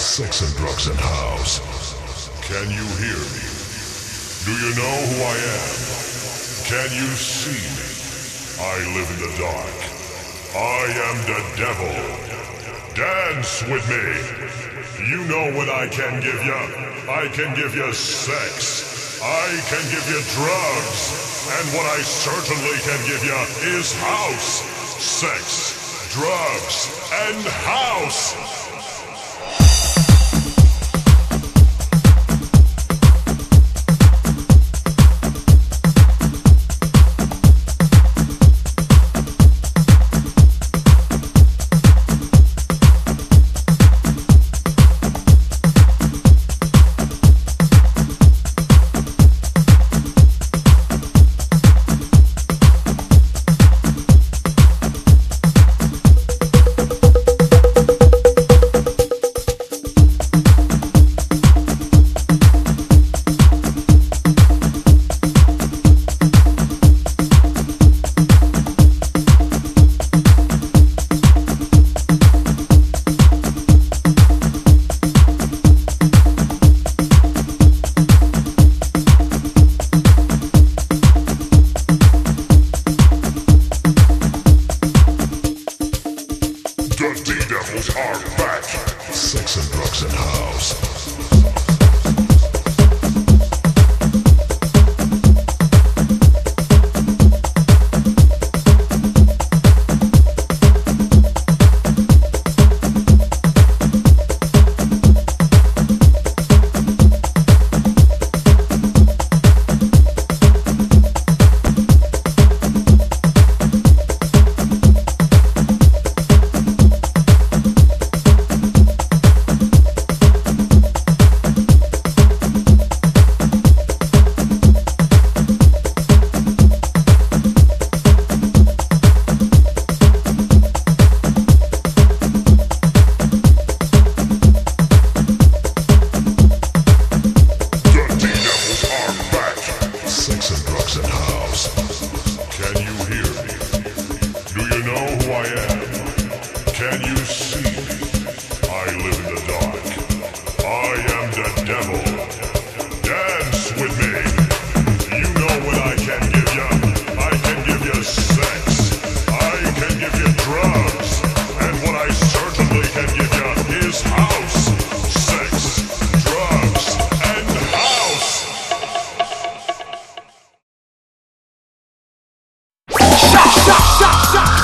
Sex and drugs and house. Can you hear me? Do you know who I am? Can you see me? I live in the dark. I am the devil. Dance with me. You know what I can give you. I can give you sex. I can give you drugs. And what I certainly can give you is house. Sex, drugs, and house. Sex and drugs and house. Know who I am? Can you?